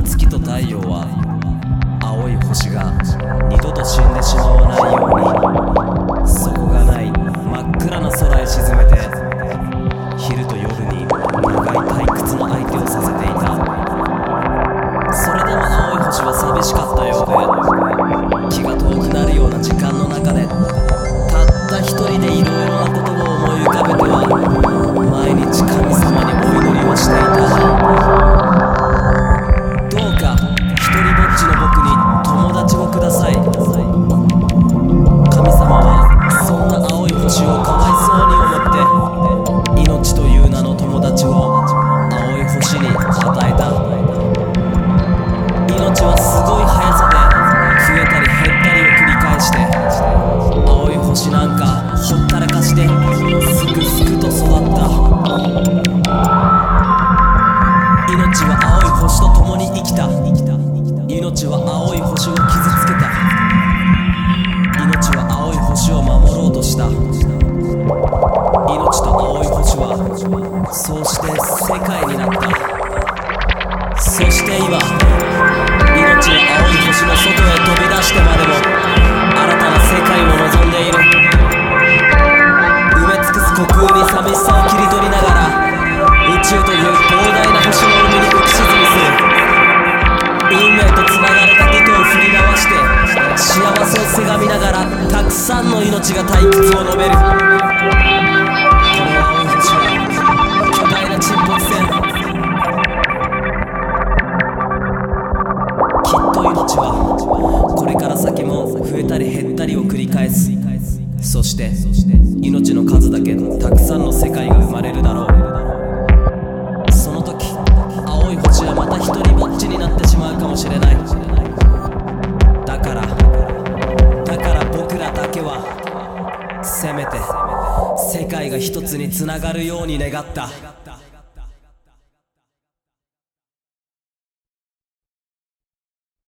月と太陽は青い星が二度と死んでしまわないように底がない真っ暗な空へ沈めて昼と夜に長い退屈な相手をさせていた。それでも青い星は寂しかったようで気が遠くなるような時間の中でたった一人でいろいろなことそうして世界になったそして今命は青い星の外へ飛び出してまでも新たな世界を望んでいる。埋め尽くす虚空に寂しさを切り取りながら宇宙という膨大な星の海に浮き沈みする運命とつながれた糸を振り回して幸せをせがみながらたくさんの命が退屈を述べる。えたり減ったりを繰り返す。そして命の数だけたくさんの世界が生まれるだろう。その時青い星はまた一人ぼっちになってしまうかもしれない。だからだから僕らだけはせめて世界が一つにつながるように願った。